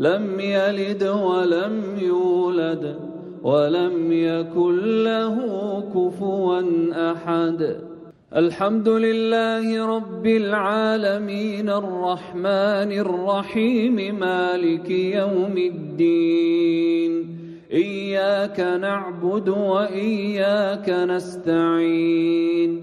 لم يلد ولم يولد ولم يكن له كفوا أحد. الحمد لله رب العالمين الرحمن الرحيم مالك يوم الدين. إياك نعبد وإياك نستعين.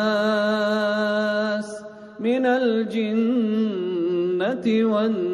من الجنة والناس